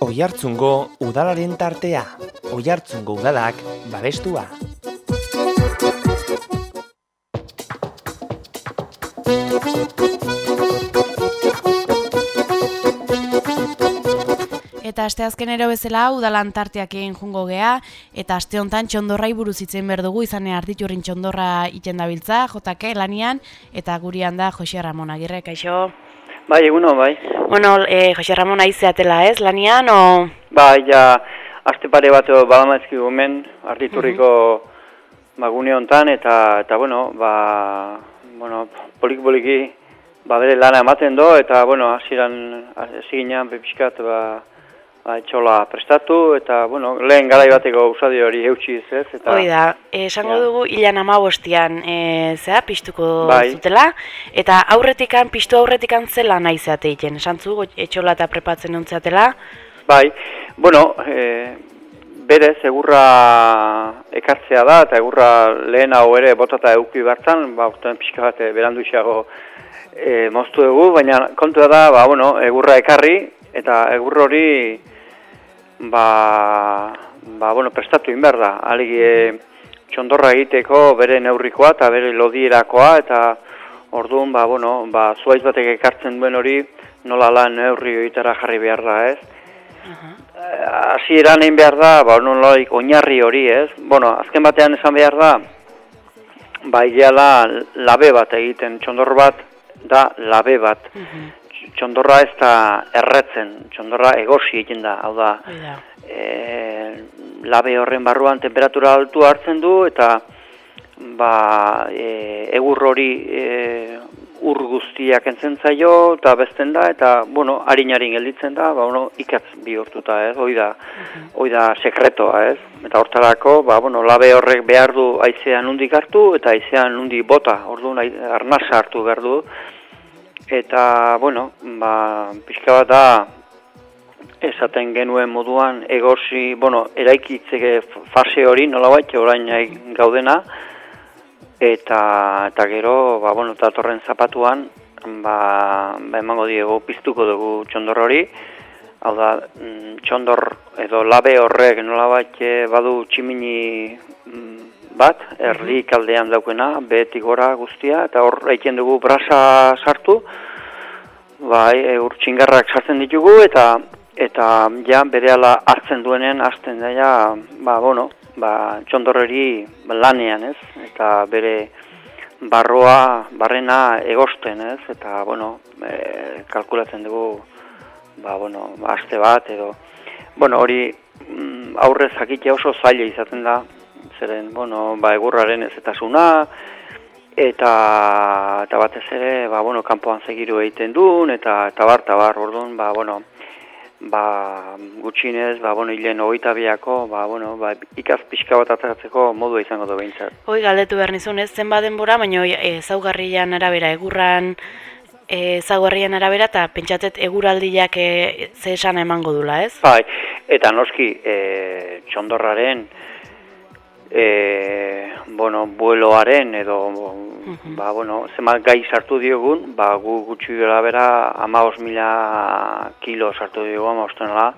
Oihartzungo udalaren tartea. Oihartzungo udalak babestua. Eta aste azkenero bezala udalan tarteak egin jungo gea eta aste hontan txondorrai buruz itzen behar dugu izanea artiturrin txondorra iten dabiltza, JK lanian eta gurian da Jose Ramon Agirre, kaixo? Bai, eguno, bai. Bueno, e, Jose Ramon aizeatela ez, lanian, o... Bai, ja, aste pare bat badamaizki gomen, arditurriko magune hontan, eta, eta bueno, ba, bueno, polik-poliki, ba, bere lana ematen do, eta, bueno, hasieran hasi ginean, bepiskat, ba, ba, etxola prestatu, eta, bueno, lehen garai bateko usadi hori eutxiz, ez? Eta, Hoi da, esango Ja. dugu hilan amabostian e, zea, piztuko Bai. zutela, eta aurretikan, piztu aurretikan zela nahi zeate egiten, esan zu, etxola eta prepatzen ontzeatela, Bai, bueno, e, bere egurra ekartzea da, eta egurra lehen hau ere botata euki bartzan, ba, urtean pixka bat e, berandu xeago e, moztu dugu, baina kontua da, ba, bueno, egurra ekarri, eta egur hori, ba, ba, bueno, prestatu inber da, aligi e, txondorra egiteko bere neurrikoa eta bere lodierakoa, eta orduan, ba, bueno, ba, zuaiz batek ekartzen duen hori, nola lan neurri horietara jarri behar da, ez? Eh, hasieran egin behar da, ba, nolaik oinarri hori, ez? Bueno, azken batean esan behar da, ba, ideala labe bat egiten, txondor bat da labe bat. Txondorra ez da erretzen, txondorra egosi egiten da, hau da, e, labe horren barruan temperatura altu hartzen du, eta ba, e, egur hori e, ur guztiak entzen zaio, eta bezten da, eta, bueno, harin-harin gelditzen da, ba, bueno, ikatz bihurtuta, ez, hoi da, hoi da sekretoa, ez, eta hortarako, ba, bueno, labe horrek behar du aizean nundik hartu, eta aizean nundik bota, orduan arnasa hartu behar du, eta, bueno, ba, pixka bat da, esaten genuen moduan egosi, bueno, eraikitzeke fase hori nolabait orain gaudena eta eta gero, ba bueno, datorren zapatuan ba, ba emango diegu piztuko dugu txondor hori. Hau da, mm, txondor edo labe horrek nolabait eh, badu tximini bat, erdi kaldean daukena, behetik gora guztia, eta hor egiten dugu brasa sartu, bai, e, urtxingarrak sartzen ditugu, eta eta ja berehala hartzen duenean hasten da ja, ba, bueno, ba, txondorreri lanean, ez? Eta bere barroa, barrena egosten, ez? Eta, bueno, e, kalkulatzen dugu, ba, bueno, aste bat edo, bueno, hori mm, aurrez jakitea oso zaila izaten da, zeren, bueno, ba, egurraren ezetasuna, eta eta batez ere, ba, bueno, kanpoan segiru egiten duen, eta eta bar, eta bar, orduan, ba, bueno, ba, gutxinez, ba, bueno, hilen hogeita biako, ba, bueno, ba, ikaz pixka bat ateratzeko modua izango du behintzat. Hoi galdetu behar nizun ez zenba denbora, baina e, zaugarrian arabera, egurran e, zaugarrian arabera, eta pentsatet eguraldiak e, ze esan emango dula, ez? Bai, eta noski, e, txondorraren, e, bueno, bueloaren edo, ba, bueno, zenbat gai sartu diogun, ba, gu gutxi gara bera, ama mila kilo sartu diogu, ama ostonela,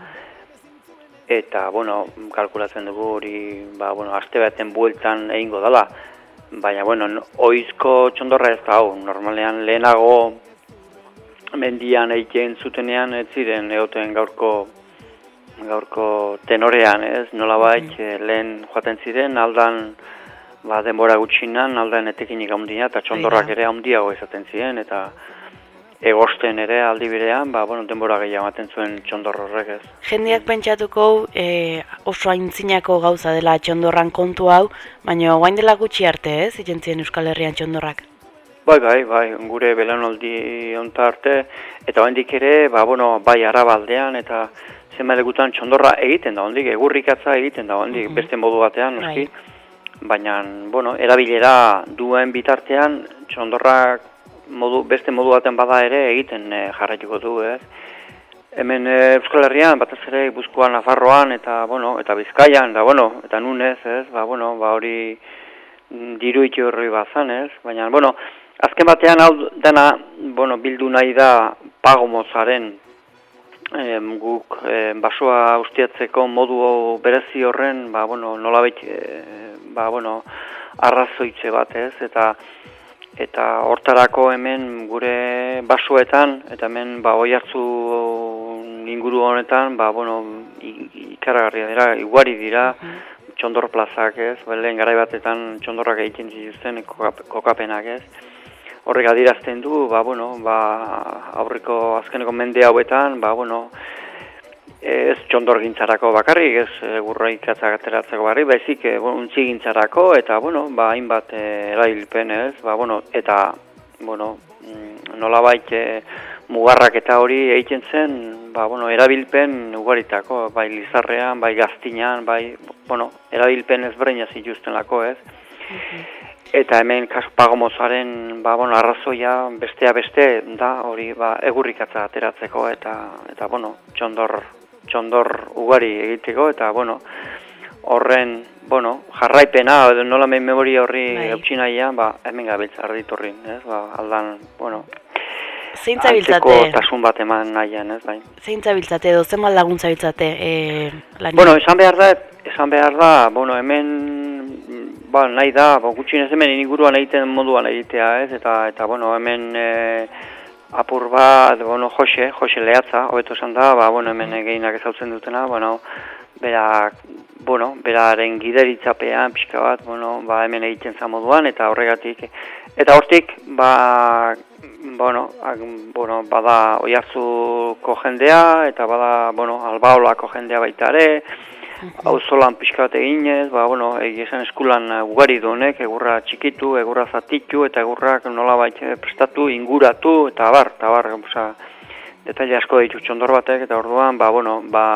eta, bueno, kalkulatzen dugu hori, ba, bueno, aste baten bueltan egingo dela, baina, bueno, no- oizko txondorra ez da hau, normalean lehenago mendian egiten zutenean ez ziren egoten gaurko gaurko tenorean, ez? Nolabait eh, lehen joaten ziren aldan ba denbora gutxinan aldan etekinik handia eta txondorrak ere handiago izaten ziren eta egosten ere aldi bidean, ba bueno, denbora gehiago ematen zuen txondor horrek, ez? Jendeak pentsatuko e, oso aintzinako gauza dela txondorran kontu hau, baina guain dela gutxi arte, ez? Ikentzien Euskal Herrian txondorrak. Bai, bai, bai, gure belaunaldi onta arte, eta oraindik ere, ba, bueno, bai arabaldean, eta zenbait lekutan txondorra egiten da, ondik, egurrikatza egiten da, ondik, beste modu batean, noski. Baina, bueno, erabilera duen bitartean, txondorrak modu, beste modu baten bada ere egiten e, jarraituko du, ez? Hemen e, Euskal Herrian, batez ere Gipuzkoan, Nafarroan, eta, bueno, eta Bizkaian, eta, bueno, eta nunez, ez? Ba, bueno, ba, hori mm, diru horri bazan, ez? Baina, bueno, azken batean hau dena, bueno, bildu nahi da pagomozaren em, guk em, basoa ustiatzeko modu berezi horren, ba, bueno, nolabait, e, ba, bueno, arrazoitze bat ez, eta eta hortarako hemen gure basoetan, eta hemen ba, oi hartzu inguru honetan, ba, bueno, ikaragarria dira, iguari dira, txondor plazak ez, belen garai batetan txondorrak egiten zituzten kokapenak ez, horrek adirazten du, ba, bueno, ba, aurreko azkeneko mende hauetan, ba, bueno, ez txondor gintzarako bakarrik, ez gurra ikatzak ateratzeko barri, baizik e, untzi gintzarako, eta, bueno, ba, hainbat e, erailpen ez, ba, bueno, eta, bueno, mm, nola baite mugarrak eta hori egiten zen, ba, bueno, erabilpen ugaritako, bai lizarrean, bai gaztinan, bai, bueno, erabilpen ezberdina zituzten lako, ez. Mhm. Eta hemen kaspagomozaren ba, bueno, arrazoia bestea beste da hori ba, egurrikatza ateratzeko eta eta bueno, txondor, txondor ugari egiteko eta bueno, horren bueno, jarraipena edo nola memoria horri bai. eutxinaia ba, hemen gabiltza arditurri, ez? Ba, aldan, bueno, Zeintza biltzate? tasun bat eman nahian, ez bai. Zeintza biltzate edo zenbat laguntza biltzate? E, bueno, esan behar da, esan behar da, bueno, hemen ba, nahi da, ba, gutxinez hemen inguruan egiten moduan egitea, ez, eta, eta bueno, hemen e, apur bat, bueno, Jose, Jose Lehatza, hobeto esan da, ba, bueno, hemen egeinak ezautzen dutena, bueno, bera, bueno, beraren gideritzapean, pixka bat, bueno, ba, hemen egiten za moduan, eta horregatik, eta hortik, ba, bueno, bueno, bada oiartzuko jendea, eta bada, bueno, albaolako jendea baita ere, hau zolan pixka bat eginez, ba, bueno, egizan eskulan uh, ugari duenek, egurra txikitu, egurra zatitu, eta egurrak nola baita prestatu, inguratu, eta bar, eta bar, oza, detaile asko ditu txondor batek, eta orduan, ba, bueno, ba,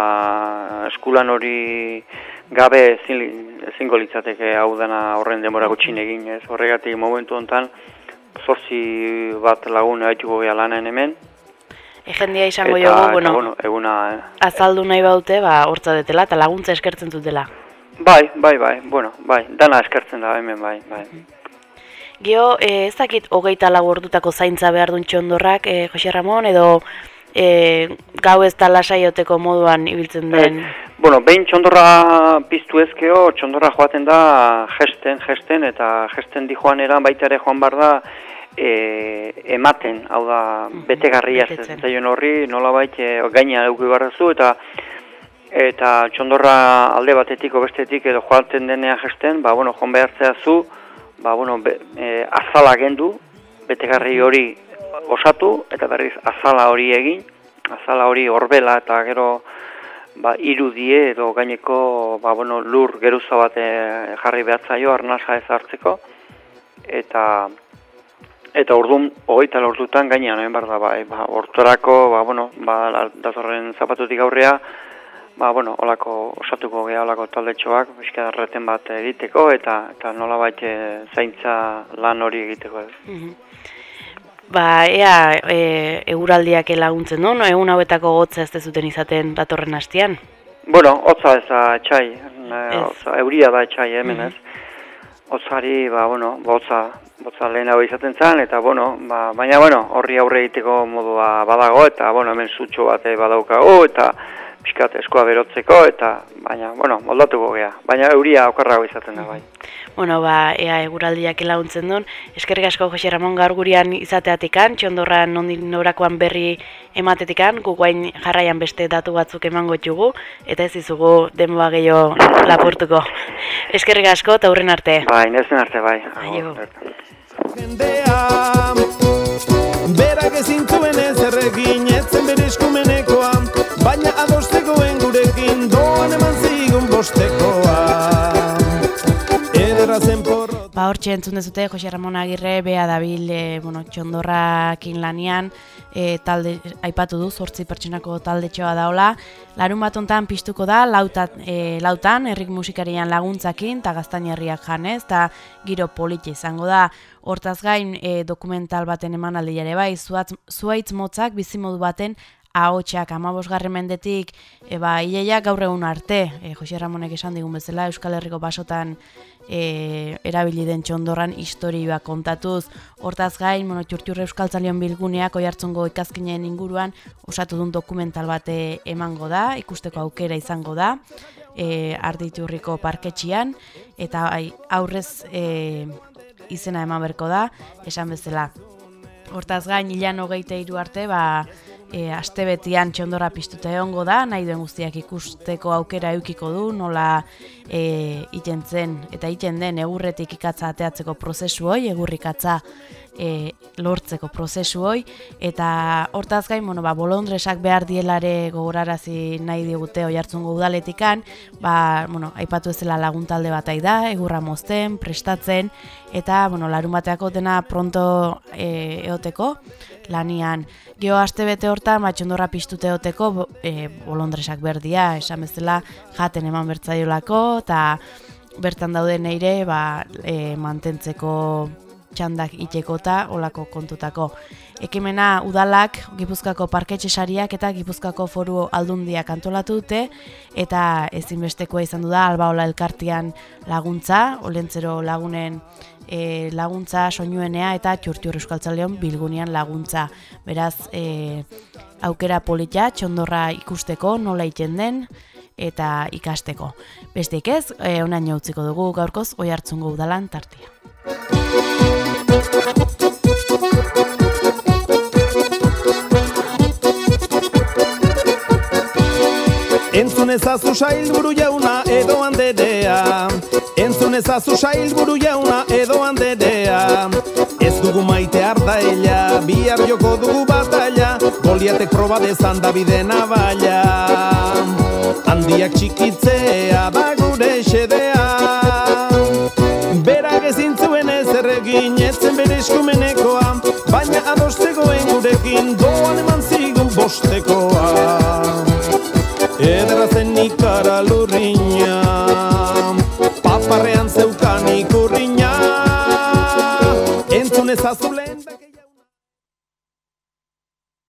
eskulan hori gabe ezingo litzateke hau dena horren demora gutxin egin, ez, horregatik momentu honetan, zorzi bat lagun haituko geha lanen hemen, Ejendia izango eta, jogu, bueno, bueno eguna, eh. azaldu nahi baute, ba, hortza detela, eta laguntza eskertzen dutela. Bai, bai, bai, bueno, bai, dana eskertzen da, hemen, bai, bai. Gio, eh, ez dakit hogeita lagordutako zaintza behar duen txondorrak, eh, Jose Ramon, edo eh, gau ez da lasaioteko moduan ibiltzen den? Eh, bueno, behin txondorra piztu ezkeo, txondorra joaten da gesten, gesten, eta gesten di joan eran baita ere joan bar da, e, ematen, hau da, betegarria zaion horri, nola bait, e, gaina eduki barrazu, eta eta txondorra alde batetik, bestetik edo joaten denean gesten, ba, bueno, joan behartzea zu, ba, bueno, be, e, azala gendu, betegarri hori osatu, eta berriz azala hori egin, azala hori horbela eta gero ba, irudie edo gaineko ba, bueno, lur geruza bat e, jarri behatzaio arnasa ez hartzeko, eta Eta ordun hogeita lortutan gainean, egin behar da, bai, ba, ortorako, ba, bueno, ba, dazorren zapatutik aurrea, ba, bueno, olako osatuko geha, olako taldetxoak, bizka darreten bat egiteko, eta eta nola baite zaintza lan hori egiteko. Mm Ba, ea, e, eguraldiak elaguntzen du, no? egun hauetako gotza ez zuten izaten datorren hastian? Bueno, hotza ez da txai, euria da txai hemen mm ez. Hotzari, ba, bueno, botza, botza lehen hau izaten zen, eta, bueno, ba, baina, bueno, horri aurre egiteko modua badago, eta, bueno, hemen zutxo bate badaukago, eta pixkat eskoa berotzeko, eta, baina, bueno, moldatuko gea, baina euria okarrago izaten da, bai. Bueno, ba, ea eguraldiak elaguntzen duen, eskerrik asko Jose Ramon gaur gurian izateatikan, txondorra nondik norakoan berri ematetikan, guain jarraian beste datu batzuk emango txugu, eta ez izugu denboa gehiago lapurtuko. Eskerrik asko, eta hurren arte. Bai, nezen arte, bai. Aio. Jendea, berak ezin zuen ez erregin, zigun bostekoa. Ba, hor entzun dezute, Jose Ramon Agirre, Bea Dabil, e, bueno, txondorrakin lanian, e, talde, aipatu du, zortzi pertsonako talde txoa daola. Larun bat ontan piztuko da, lautat, e, lautan, herrik musikarian laguntzakin, eta gaztain herriak janez, eta giro politi izango da. Hortaz gain, e, dokumental baten eman aldiare bai, zuaitz motzak bizimodu baten ahotsak amabosgarren mendetik, e, ba, ileiak gaur egun arte, e, Jose Ramonek esan digun bezala, Euskal Herriko basotan e, erabili den txondorran historioa kontatuz. Hortaz gain, bueno, txurtxurre Euskaltzalion bilguneak oihartzungo ikazkinen inguruan osatu duen dokumental bate emango da, ikusteko aukera izango da, e, arditurriko parketxian, eta ai, aurrez e, izena eman berko da, esan bezala. Hortaz gain, hilan hogeite iru arte, ba, e, aste betian txondora piztuta egongo da, nahi duen guztiak ikusteko aukera eukiko du, nola e, iten zen, eta iten den egurretik ikatza ateatzeko prozesu hoi, egurrikatza e, lortzeko prozesu hoi, eta hortaz gain, bueno, ba, bolondresak behar dielare gogorarazi nahi digute oi hartzungo udaletikan, ba, bueno, aipatu ezela laguntalde bat da, egurra mozten, prestatzen, eta, bueno, larun bateako dena pronto e, eoteko, lanian. Geo aste bete hortan, matxondorra piztute eoteko, e, bolondresak berdia, esan bezala jaten eman bertzaiolako, eta bertan dauden eire, ba, e, mantentzeko txandak iteko eta olako kontutako. Ekimena udalak, Gipuzkako parketxe sariak eta Gipuzkako foru aldundiak antolatu dute, eta ezinbestekoa izan du da, alba hola elkartian laguntza, olentzero lagunen e, laguntza soinuenea eta txurtiur euskaltzaleon bilgunian laguntza. Beraz, e, aukera politia, txondorra ikusteko, nola iten den, eta ikasteko. Besteik ez, e, onaino utziko dugu gaurkoz, oi hartzungo udalan tartia. Entzun ezazu sailburu jauna edo handedea. Entzun ezazu sailburu jauna edo handedea. Ez dugu maite arda ella, bihar joko dugu batalla Goliatek proba dezan Davide Navalia Handiak txikitzea da gure xedea. Berak ezin zuen ez erregin, bere eskumenekoa Baina adostegoen gurekin, doan eman zigun bostekoa. Edera zen ikara lurriña Paparrean zeukan ikurriña. Entzun ezazule